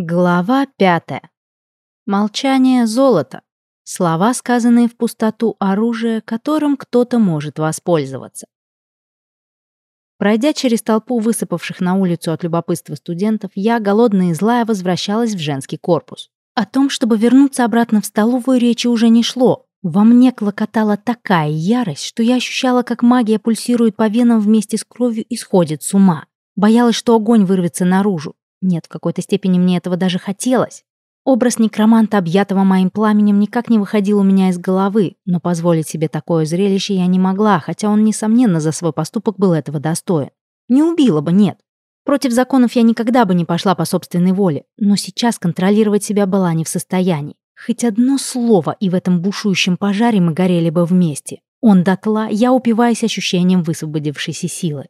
Глава пятая. Молчание золота. Слова, сказанные в пустоту, оружие, которым кто-то может воспользоваться. Пройдя через толпу высыпавших на улицу от любопытства студентов, я, голодная и злая, возвращалась в женский корпус. О том, чтобы вернуться обратно в столовую, речи уже не шло. Во мне клокотала такая ярость, что я ощущала, как магия пульсирует по венам вместе с кровью и сходит с ума. Боялась, что огонь вырвется наружу. Нет, в какой-то степени мне этого даже хотелось. Образ некроманта, объятого моим пламенем, никак не выходил у меня из головы, но позволить себе такое зрелище я не могла, хотя он, несомненно, за свой поступок был этого достоин. Не убила бы, нет. Против законов я никогда бы не пошла по собственной воле, но сейчас контролировать себя была не в состоянии. Хоть одно слово, и в этом бушующем пожаре мы горели бы вместе. Он дотла, я упиваясь ощущением высвободившейся силы.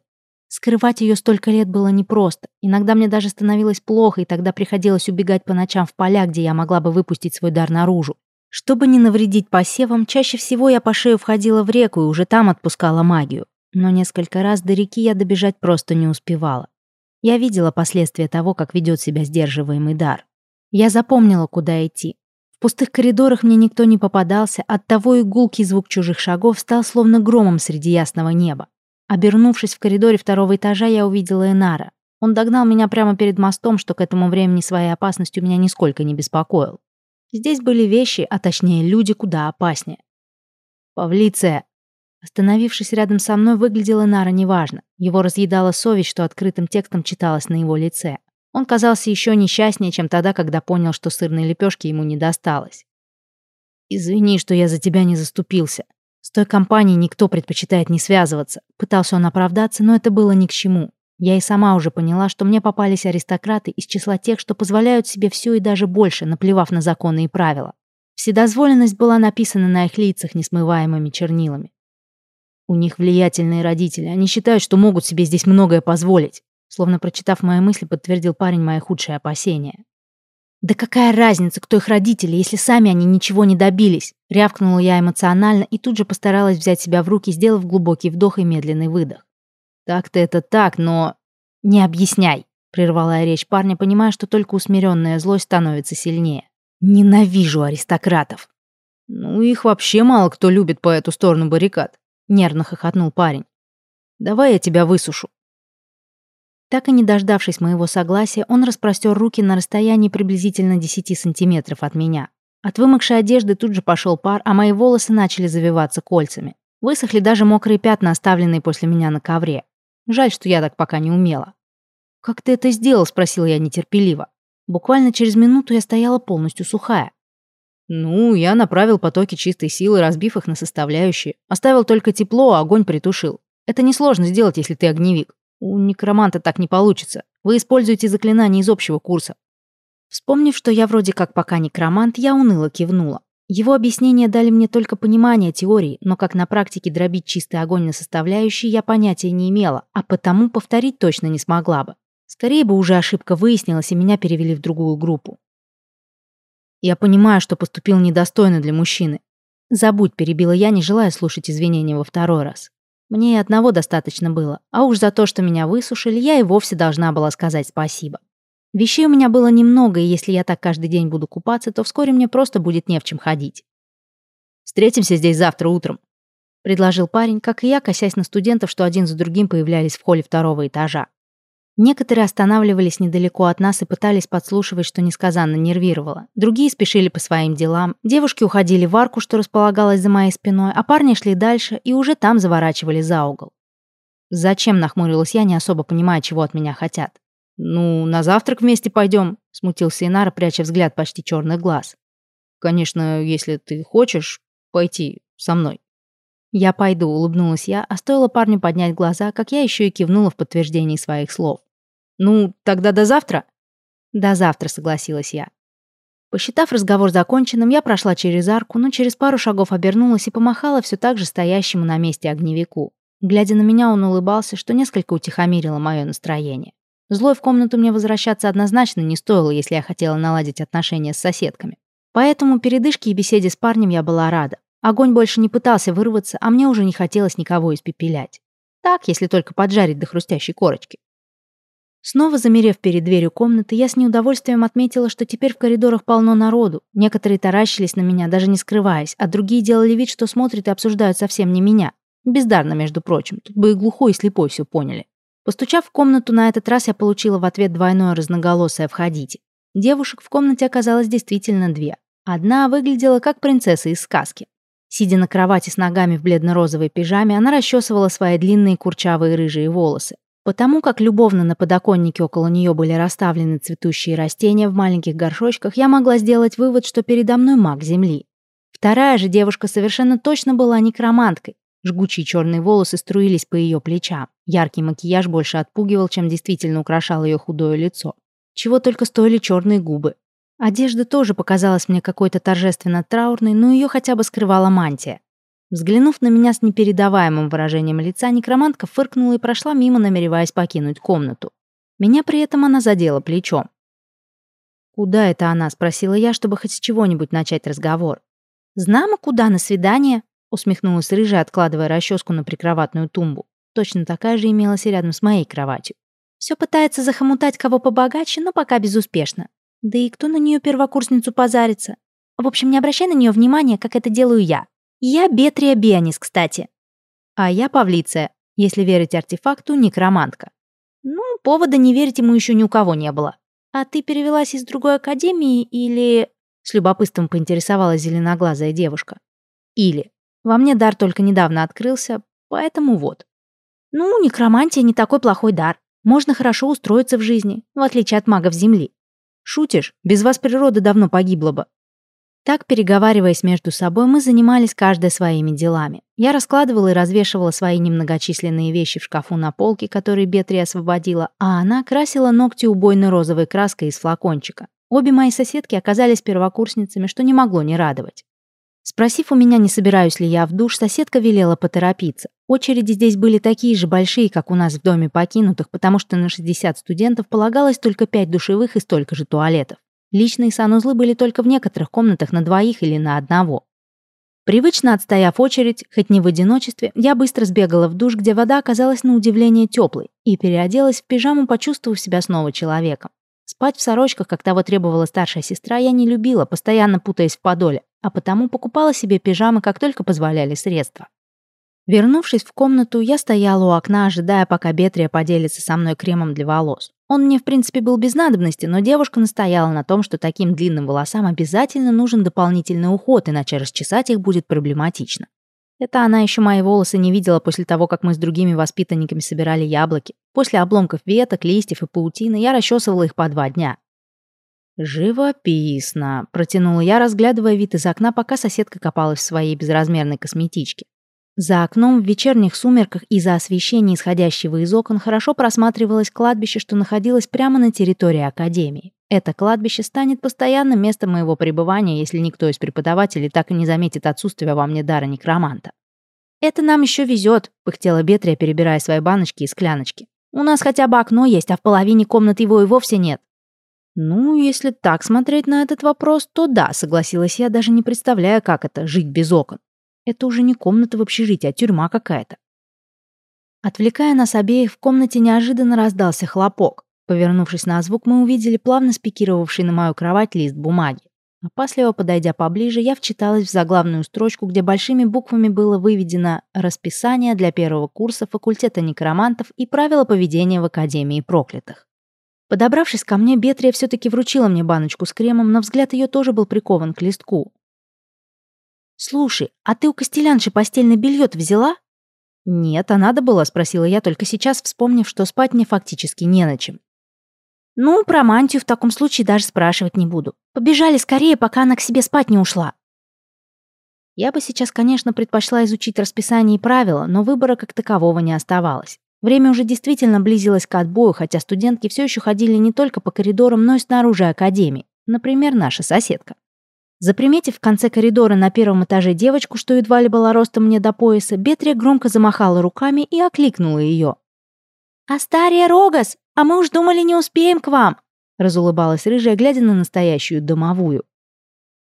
Скрывать ее столько лет было непросто. Иногда мне даже становилось плохо, и тогда приходилось убегать по ночам в поля, где я могла бы выпустить свой дар наружу. Чтобы не навредить посевам, чаще всего я по шею входила в реку и уже там отпускала магию. Но несколько раз до реки я добежать просто не успевала. Я видела последствия того, как ведет себя сдерживаемый дар. Я запомнила, куда идти. В пустых коридорах мне никто не попадался, оттого и гулкий звук чужих шагов стал словно громом среди ясного неба. Обернувшись в коридоре второго этажа, я увидела Энара. Он догнал меня прямо перед мостом, что к этому времени своей опасностью меня нисколько не беспокоил. Здесь были вещи, а точнее люди, куда опаснее. «Павлиция!» Остановившись рядом со мной, выглядела Нара неважно. Его разъедала совесть, что открытым текстом читалось на его лице. Он казался еще несчастнее, чем тогда, когда понял, что сырной лепешки ему не досталось. «Извини, что я за тебя не заступился. С той компанией никто предпочитает не связываться. Пытался он оправдаться, но это было ни к чему. Я и сама уже поняла, что мне попались аристократы из числа тех, что позволяют себе все и даже больше, наплевав на законы и правила. Вседозволенность была написана на их лицах несмываемыми чернилами. У них влиятельные родители. Они считают, что могут себе здесь многое позволить. Словно прочитав мои мысли, подтвердил парень мои худшие опасения. «Да какая разница, кто их родители, если сами они ничего не добились?» Рявкнула я эмоционально и тут же постаралась взять себя в руки, сделав глубокий вдох и медленный выдох. «Так-то это так, но...» «Не объясняй!» Прервала я речь парня, понимая, что только усмиренная злость становится сильнее. «Ненавижу аристократов!» «Ну, их вообще мало кто любит по эту сторону баррикад», нервно хохотнул парень. «Давай я тебя высушу». Так и не дождавшись моего согласия, он распростер руки на расстоянии приблизительно 10 сантиметров от меня. От вымокшей одежды тут же пошел пар, а мои волосы начали завиваться кольцами. Высохли даже мокрые пятна, оставленные после меня на ковре. Жаль, что я так пока не умела. «Как ты это сделал?» – спросил я нетерпеливо. Буквально через минуту я стояла полностью сухая. Ну, я направил потоки чистой силы, разбив их на составляющие. Оставил только тепло, а огонь притушил. Это несложно сделать, если ты огневик. У некроманта так не получится. Вы используете заклинания из общего курса. Вспомнив, что я вроде как пока некромант, я уныло кивнула. Его объяснения дали мне только понимание теории, но как на практике дробить чистый огонь на составляющие я понятия не имела, а потому повторить точно не смогла бы. Скорее бы уже ошибка выяснилась, и меня перевели в другую группу. Я понимаю, что поступил недостойно для мужчины. Забудь, перебила я, не желая слушать извинения во второй раз. Мне и одного достаточно было, а уж за то, что меня высушили, я и вовсе должна была сказать спасибо. Вещей у меня было немного, и если я так каждый день буду купаться, то вскоре мне просто будет не в чем ходить. «Встретимся здесь завтра утром», — предложил парень, как и я, косясь на студентов, что один за другим появлялись в холле второго этажа. Некоторые останавливались недалеко от нас и пытались подслушивать, что несказанно нервировало. Другие спешили по своим делам. Девушки уходили в арку, что располагалась за моей спиной, а парни шли дальше и уже там заворачивали за угол. «Зачем?» – нахмурилась я, не особо понимая, чего от меня хотят. «Ну, на завтрак вместе пойдем», – смутился Инар, пряча взгляд почти черных глаз. «Конечно, если ты хочешь пойти со мной». «Я пойду», — улыбнулась я, а стоило парню поднять глаза, как я еще и кивнула в подтверждении своих слов. «Ну, тогда до завтра?» «До завтра», — согласилась я. Посчитав разговор законченным, я прошла через арку, но через пару шагов обернулась и помахала все так же стоящему на месте огневику. Глядя на меня, он улыбался, что несколько утихомирило мое настроение. Злой в комнату мне возвращаться однозначно не стоило, если я хотела наладить отношения с соседками. Поэтому передышке и беседе с парнем я была рада. Огонь больше не пытался вырваться, а мне уже не хотелось никого испепелять. Так, если только поджарить до хрустящей корочки. Снова замерев перед дверью комнаты, я с неудовольствием отметила, что теперь в коридорах полно народу. Некоторые таращились на меня, даже не скрываясь, а другие делали вид, что смотрят и обсуждают совсем не меня. Бездарно, между прочим. Тут бы и глухой, и слепой все поняли. Постучав в комнату, на этот раз я получила в ответ двойное разноголосое «входите». Девушек в комнате оказалось действительно две. Одна выглядела как принцесса из сказки. Сидя на кровати с ногами в бледно-розовой пижаме, она расчесывала свои длинные курчавые рыжие волосы. Потому как любовно на подоконнике около нее были расставлены цветущие растения в маленьких горшочках, я могла сделать вывод, что передо мной маг Земли. Вторая же девушка совершенно точно была некроманткой. Жгучие черные волосы струились по ее плечам. Яркий макияж больше отпугивал, чем действительно украшал ее худое лицо. Чего только стоили черные губы. Одежда тоже показалась мне какой-то торжественно траурной, но ее хотя бы скрывала мантия. Взглянув на меня с непередаваемым выражением лица, некромантка фыркнула и прошла мимо, намереваясь покинуть комнату. Меня при этом она задела плечом. «Куда это она?» — спросила я, чтобы хоть с чего-нибудь начать разговор. «Знамо, куда на свидание?» усмехнулась рыжая, откладывая расческу на прикроватную тумбу. Точно такая же имелась и рядом с моей кроватью. Все пытается захомутать кого побогаче, но пока безуспешно. Да и кто на нее первокурсницу позарится? В общем, не обращай на нее внимания, как это делаю я. Я Бетрия Бианис, кстати. А я Павлиция, если верить артефакту, некромантка. Ну, повода не верить ему еще ни у кого не было. А ты перевелась из другой академии или... С любопытством поинтересовалась зеленоглазая девушка. Или. Во мне дар только недавно открылся, поэтому вот. Ну, некромантия не такой плохой дар. Можно хорошо устроиться в жизни, в отличие от магов Земли. Шутишь? Без вас природа давно погибла бы. Так, переговариваясь между собой, мы занимались каждой своими делами. Я раскладывала и развешивала свои немногочисленные вещи в шкафу на полке, которые Бетри освободила, а она красила ногти убойно-розовой краской из флакончика. Обе мои соседки оказались первокурсницами, что не могло не радовать. Спросив у меня, не собираюсь ли я в душ, соседка велела поторопиться. Очереди здесь были такие же большие, как у нас в доме покинутых, потому что на 60 студентов полагалось только 5 душевых и столько же туалетов. Личные санузлы были только в некоторых комнатах на двоих или на одного. Привычно отстояв очередь, хоть не в одиночестве, я быстро сбегала в душ, где вода оказалась на удивление теплой, и переоделась в пижаму, почувствовав себя снова человеком. Спать в сорочках, как того требовала старшая сестра, я не любила, постоянно путаясь в подоле, а потому покупала себе пижамы, как только позволяли средства. Вернувшись в комнату, я стояла у окна, ожидая, пока Бетрия поделится со мной кремом для волос. Он мне, в принципе, был без надобности, но девушка настояла на том, что таким длинным волосам обязательно нужен дополнительный уход, иначе расчесать их будет проблематично. Это она еще мои волосы не видела после того, как мы с другими воспитанниками собирали яблоки. После обломков веток, листьев и паутины я расчесывала их по два дня. «Живописно», — протянула я, разглядывая вид из окна, пока соседка копалась в своей безразмерной косметичке. За окном в вечерних сумерках из-за освещения, исходящего из окон, хорошо просматривалось кладбище, что находилось прямо на территории Академии. Это кладбище станет постоянным местом моего пребывания, если никто из преподавателей так и не заметит отсутствие во мне дара некроманта. «Это нам еще везет», — пыхтела Бетрия, перебирая свои баночки и скляночки. «У нас хотя бы окно есть, а в половине комнат его и вовсе нет». «Ну, если так смотреть на этот вопрос, то да», — согласилась я, даже не представляя, как это — жить без окон. Это уже не комната в общежитии, а тюрьма какая-то. Отвлекая нас обеих, в комнате неожиданно раздался хлопок. Повернувшись на звук, мы увидели плавно спикировавший на мою кровать лист бумаги. Опасливо подойдя поближе, я вчиталась в заглавную строчку, где большими буквами было выведено «Расписание для первого курса факультета некромантов и правила поведения в Академии проклятых». Подобравшись ко мне, Бетрия все-таки вручила мне баночку с кремом, но взгляд ее тоже был прикован к листку. «Слушай, а ты у Костелянши постельное белье взяла?» «Нет, а надо было», — спросила я, только сейчас вспомнив, что спать мне фактически не на чем. «Ну, про мантию в таком случае даже спрашивать не буду. Побежали скорее, пока она к себе спать не ушла». Я бы сейчас, конечно, предпочла изучить расписание и правила, но выбора как такового не оставалось. Время уже действительно близилось к отбою, хотя студентки все еще ходили не только по коридорам, но и снаружи академии. Например, наша соседка. Заприметив в конце коридора на первом этаже девочку, что едва ли была ростом мне до пояса, Бетрия громко замахала руками и окликнула ее. «Астария Рогас, а мы уж думали, не успеем к вам!» разулыбалась рыжая, глядя на настоящую домовую.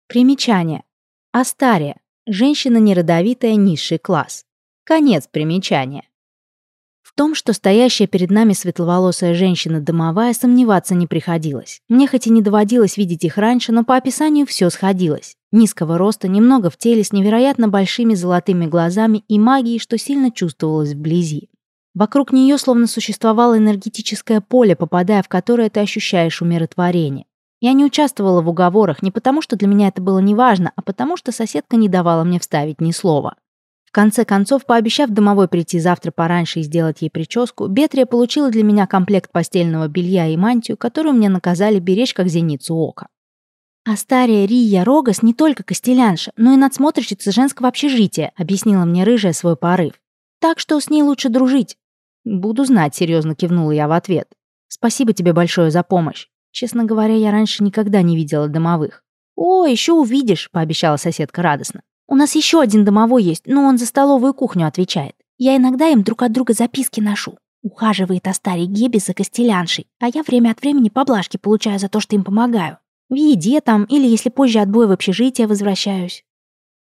Примечание. Астария. Женщина неродовитая, низший класс. Конец примечания. Том, что стоящая перед нами светловолосая женщина-домовая, сомневаться не приходилось. Мне хоть и не доводилось видеть их раньше, но по описанию все сходилось. Низкого роста, немного в теле, с невероятно большими золотыми глазами и магией, что сильно чувствовалось вблизи. Вокруг нее словно существовало энергетическое поле, попадая в которое ты ощущаешь умиротворение. Я не участвовала в уговорах не потому, что для меня это было неважно, а потому что соседка не давала мне вставить ни слова. Конце концов, пообещав домовой прийти завтра пораньше и сделать ей прическу, Бетрия получила для меня комплект постельного белья и мантию, которую мне наказали беречь как зеницу ока. А старая Рия Рогас не только костелянша, но и надсмотрщица женского общежития, объяснила мне рыжая свой порыв. Так что с ней лучше дружить. «Буду знать», — серьезно кивнула я в ответ. «Спасибо тебе большое за помощь. Честно говоря, я раньше никогда не видела домовых». «О, еще увидишь», — пообещала соседка радостно. «У нас еще один домовой есть, но он за столовую кухню отвечает. Я иногда им друг от друга записки ношу. Ухаживает о старой Гебе за костеляншей, а я время от времени поблажки получаю за то, что им помогаю. В еде там, или если позже отбой в общежитие возвращаюсь».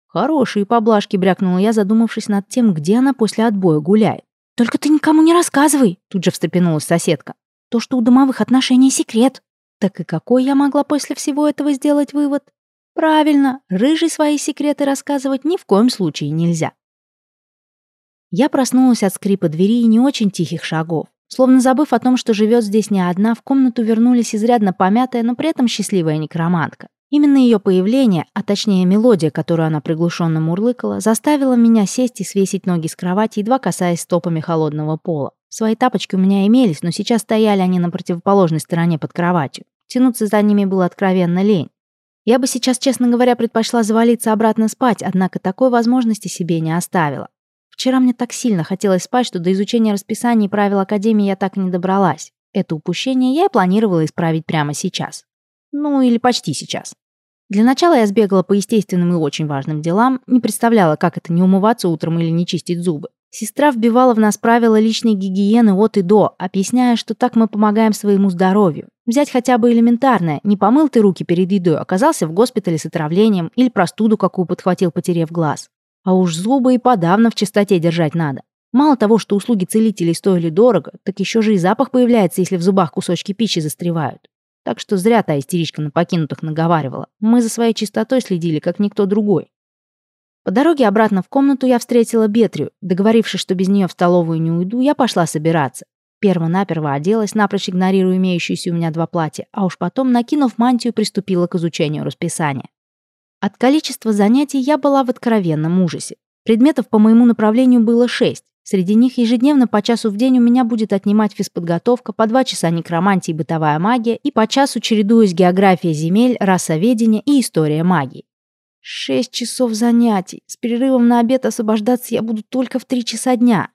«Хорошие поблажки», — брякнула я, задумавшись над тем, где она после отбоя гуляет. «Только ты никому не рассказывай!» Тут же встрепенулась соседка. «То, что у домовых отношений секрет». Так и какой я могла после всего этого сделать вывод? Правильно, рыжий свои секреты рассказывать ни в коем случае нельзя. Я проснулась от скрипа двери и не очень тихих шагов. Словно забыв о том, что живет здесь не одна, в комнату вернулись изрядно помятая, но при этом счастливая некромантка. Именно ее появление, а точнее мелодия, которую она приглушенно мурлыкала, заставила меня сесть и свесить ноги с кровати, едва касаясь стопами холодного пола. Свои тапочки у меня имелись, но сейчас стояли они на противоположной стороне под кроватью. Тянуться за ними было откровенно лень. Я бы сейчас, честно говоря, предпочла завалиться обратно спать, однако такой возможности себе не оставила. Вчера мне так сильно хотелось спать, что до изучения расписаний и правил Академии я так и не добралась. Это упущение я и планировала исправить прямо сейчас. Ну, или почти сейчас. Для начала я сбегала по естественным и очень важным делам, не представляла, как это не умываться утром или не чистить зубы. Сестра вбивала в нас правила личной гигиены от и до, объясняя, что так мы помогаем своему здоровью. Взять хотя бы элементарное, не помыл ты руки перед едой, оказался в госпитале с отравлением или простуду какую подхватил, потерев глаз. А уж зубы и подавно в чистоте держать надо. Мало того, что услуги целителей стоили дорого, так еще же и запах появляется, если в зубах кусочки пищи застревают. Так что зря та истеричка на покинутых наговаривала. Мы за своей чистотой следили, как никто другой. По дороге обратно в комнату я встретила Бетрию. Договорившись, что без нее в столовую не уйду, я пошла собираться. Перво-наперво оделась, напрочь игнорируя имеющиеся у меня два платья, а уж потом, накинув мантию, приступила к изучению расписания. От количества занятий я была в откровенном ужасе. Предметов по моему направлению было шесть. Среди них ежедневно по часу в день у меня будет отнимать физподготовка, по два часа некромантии и бытовая магия, и по часу чередуясь география земель, расоведение и история магии. Шесть часов занятий. С перерывом на обед освобождаться я буду только в три часа дня.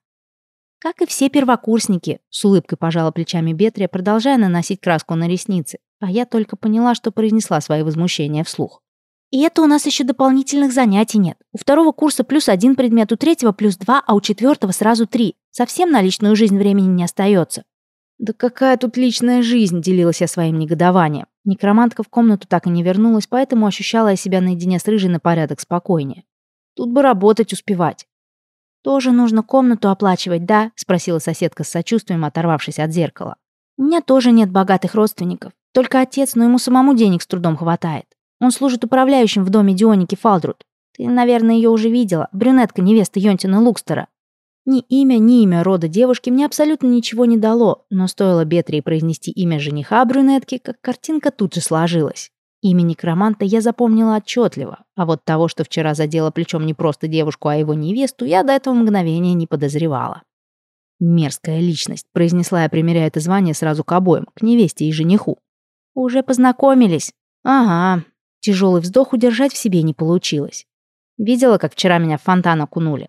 Как и все первокурсники, с улыбкой пожала плечами Бетрия, продолжая наносить краску на ресницы. А я только поняла, что произнесла свои возмущения вслух. И это у нас еще дополнительных занятий нет. У второго курса плюс один предмет, у третьего плюс два, а у четвертого сразу три. Совсем на личную жизнь времени не остается. «Да какая тут личная жизнь?» – делилась я своим негодованием. Некромантка в комнату так и не вернулась, поэтому ощущала я себя наедине с рыжей на порядок спокойнее. Тут бы работать успевать. «Тоже нужно комнату оплачивать, да?» – спросила соседка с сочувствием, оторвавшись от зеркала. «У меня тоже нет богатых родственников. Только отец, но ему самому денег с трудом хватает. Он служит управляющим в доме Дионики Фалдрут. Ты, наверное, ее уже видела. Брюнетка невеста Йонтина Лукстера. Ни имя, ни имя рода девушки мне абсолютно ничего не дало, но стоило Бетрии произнести имя жениха брюнетки, как картинка тут же сложилась. Имя некроманта я запомнила отчетливо, а вот того, что вчера задела плечом не просто девушку, а его невесту, я до этого мгновения не подозревала. «Мерзкая личность», — произнесла я, примеряя это звание сразу к обоим, к невесте и жениху. «Уже познакомились?» «Ага, Тяжелый вздох удержать в себе не получилось. Видела, как вчера меня в фонтан окунули.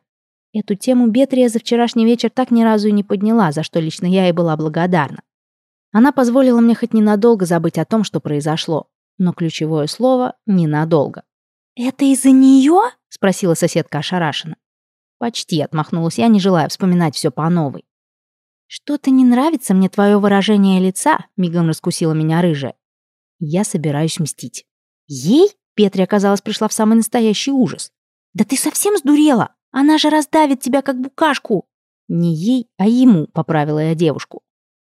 Эту тему Бетрия за вчерашний вечер так ни разу и не подняла, за что лично я ей была благодарна. Она позволила мне хоть ненадолго забыть о том, что произошло. Но ключевое слово — ненадолго. «Это из-за нее?» — спросила соседка ошарашенно. Почти отмахнулась я, не желая вспоминать все по новой. «Что-то не нравится мне твое выражение лица», — мигом раскусила меня рыжая. «Я собираюсь мстить». Ей? Петри, оказалось, пришла в самый настоящий ужас. Да ты совсем сдурела? Она же раздавит тебя, как букашку. Не ей, а ему, поправила я девушку.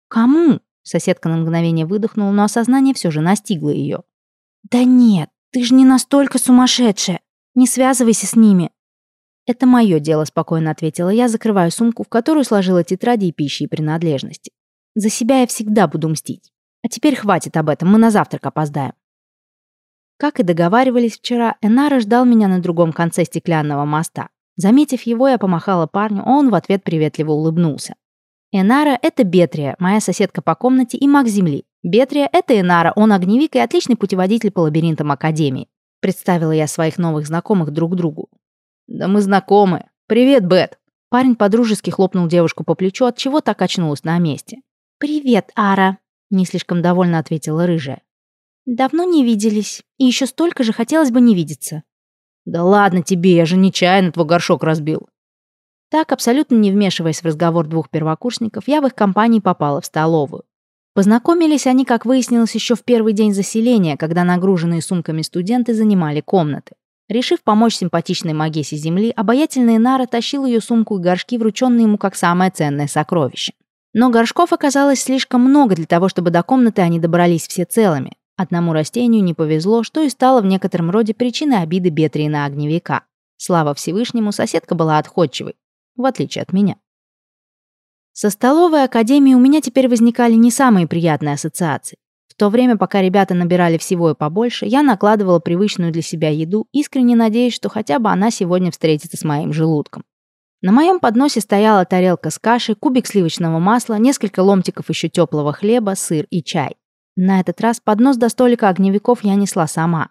Кому? Соседка на мгновение выдохнула, но осознание все же настигло ее. Да нет, ты же не настолько сумасшедшая. Не связывайся с ними. Это мое дело, спокойно ответила я, закрывая сумку, в которую сложила тетради и пищи и принадлежности. За себя я всегда буду мстить. А теперь хватит об этом, мы на завтрак опоздаем. Как и договаривались вчера, Энара ждал меня на другом конце стеклянного моста. Заметив его, я помахала парню, он в ответ приветливо улыбнулся. Энара — это Бетрия, моя соседка по комнате и маг Земли. Бетрия — это Энара, он огневик и отличный путеводитель по лабиринтам Академии. Представила я своих новых знакомых друг другу. «Да мы знакомы. Привет, Бет!» Парень подружески хлопнул девушку по плечу, от чего так очнулась на месте. «Привет, Ара!» — не слишком довольно ответила рыжая. «Давно не виделись, и еще столько же хотелось бы не видеться». «Да ладно тебе, я же нечаянно твой горшок разбил». Так, абсолютно не вмешиваясь в разговор двух первокурсников, я в их компании попала в столовую. Познакомились они, как выяснилось, еще в первый день заселения, когда нагруженные сумками студенты занимали комнаты. Решив помочь симпатичной Магесе Земли, обаятельный Нара тащил ее сумку и горшки, врученные ему как самое ценное сокровище. Но горшков оказалось слишком много для того, чтобы до комнаты они добрались все целыми. Одному растению не повезло, что и стало в некотором роде причиной обиды Бетрии на огневика. Слава Всевышнему, соседка была отходчивой, в отличие от меня. Со столовой академии у меня теперь возникали не самые приятные ассоциации. В то время, пока ребята набирали всего и побольше, я накладывала привычную для себя еду, искренне надеясь, что хотя бы она сегодня встретится с моим желудком. На моем подносе стояла тарелка с кашей, кубик сливочного масла, несколько ломтиков еще теплого хлеба, сыр и чай. На этот раз поднос до столика огневиков я несла сама.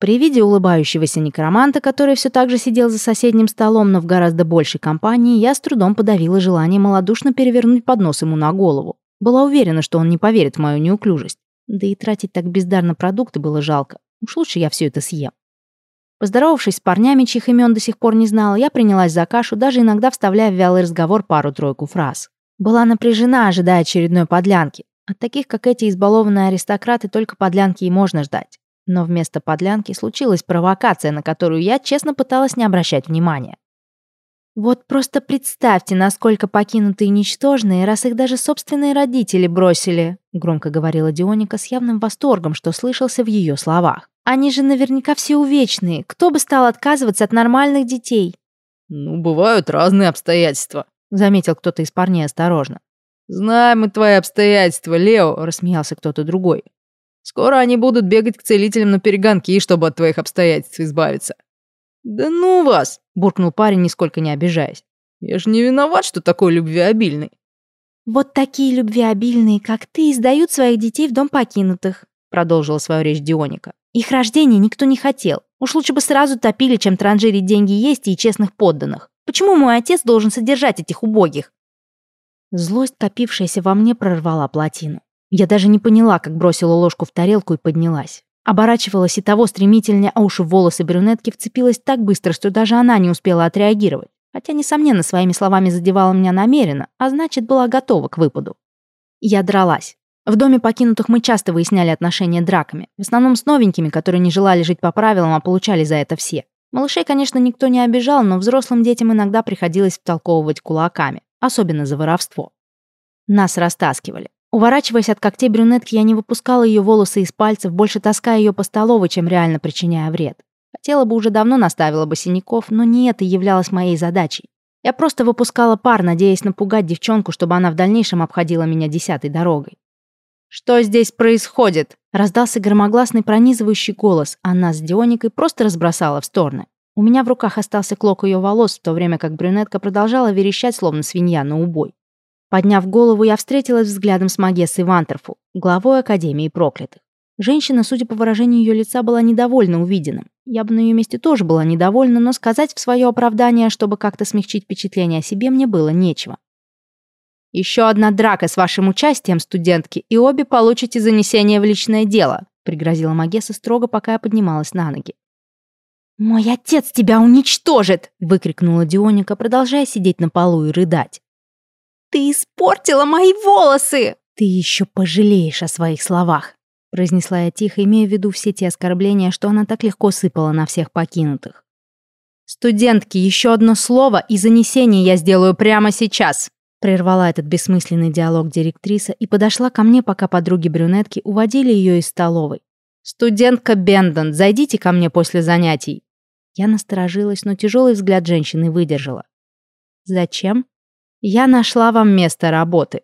При виде улыбающегося некроманта, который все так же сидел за соседним столом, но в гораздо большей компании, я с трудом подавила желание малодушно перевернуть поднос ему на голову. Была уверена, что он не поверит в мою неуклюжесть. Да и тратить так бездарно продукты было жалко. Уж лучше я все это съем. Поздоровавшись с парнями, чьих имен до сих пор не знала, я принялась за кашу, даже иногда вставляя в вялый разговор пару-тройку фраз. Была напряжена, ожидая очередной подлянки. От таких, как эти избалованные аристократы, только подлянки и можно ждать. Но вместо подлянки случилась провокация, на которую я честно пыталась не обращать внимания. Вот просто представьте, насколько покинутые ничтожные, раз их даже собственные родители бросили, громко говорила Дионика с явным восторгом, что слышался в ее словах. Они же наверняка все увечные. Кто бы стал отказываться от нормальных детей? Ну, бывают разные обстоятельства, заметил кто-то из парней осторожно. «Знаем мы твои обстоятельства, Лео», — рассмеялся кто-то другой. «Скоро они будут бегать к целителям на перегонки, чтобы от твоих обстоятельств избавиться». «Да ну вас!» — буркнул парень, нисколько не обижаясь. «Я же не виноват, что такой любвеобильный». «Вот такие любвеобильные, как ты, издают своих детей в дом покинутых», — продолжила свою речь Дионика. «Их рождения никто не хотел. Уж лучше бы сразу топили, чем транжирить деньги есть и честных подданных. Почему мой отец должен содержать этих убогих? Злость, копившаяся во мне, прорвала плотину. Я даже не поняла, как бросила ложку в тарелку и поднялась. Оборачивалась и того стремительнее, а уж в волосы брюнетки вцепилась так быстро, что даже она не успела отреагировать. Хотя, несомненно, своими словами задевала меня намеренно, а значит, была готова к выпаду. Я дралась. В доме покинутых мы часто выясняли отношения драками, в основном с новенькими, которые не желали жить по правилам, а получали за это все. Малышей, конечно, никто не обижал, но взрослым детям иногда приходилось втолковывать кулаками особенно за воровство. Нас растаскивали. Уворачиваясь от когтей брюнетки, я не выпускала ее волосы из пальцев, больше таская ее по столовой, чем реально причиняя вред. Хотела бы уже давно наставила бы синяков, но не это являлось моей задачей. Я просто выпускала пар, надеясь напугать девчонку, чтобы она в дальнейшем обходила меня десятой дорогой. «Что здесь происходит?» Раздался громогласный пронизывающий голос, а нас с Дионикой просто разбросала в стороны. У меня в руках остался клок ее волос, в то время как брюнетка продолжала верещать, словно свинья на убой. Подняв голову, я встретилась взглядом с Магессой Вантерфул, главой Академии проклятых. Женщина, судя по выражению ее лица, была недовольна увиденным. Я бы на ее месте тоже была недовольна, но сказать в свое оправдание, чтобы как-то смягчить впечатление о себе, мне было нечего. «Еще одна драка с вашим участием, студентки, и обе получите занесение в личное дело», пригрозила Магесса строго, пока я поднималась на ноги. «Мой отец тебя уничтожит!» — выкрикнула Дионика, продолжая сидеть на полу и рыдать. «Ты испортила мои волосы!» «Ты еще пожалеешь о своих словах!» — произнесла я тихо, имея в виду все те оскорбления, что она так легко сыпала на всех покинутых. «Студентки, еще одно слово, и занесение я сделаю прямо сейчас!» Прервала этот бессмысленный диалог директриса и подошла ко мне, пока подруги-брюнетки уводили ее из столовой. «Студентка Бендон, зайдите ко мне после занятий!» Я насторожилась, но тяжелый взгляд женщины выдержала. «Зачем?» «Я нашла вам место работы»,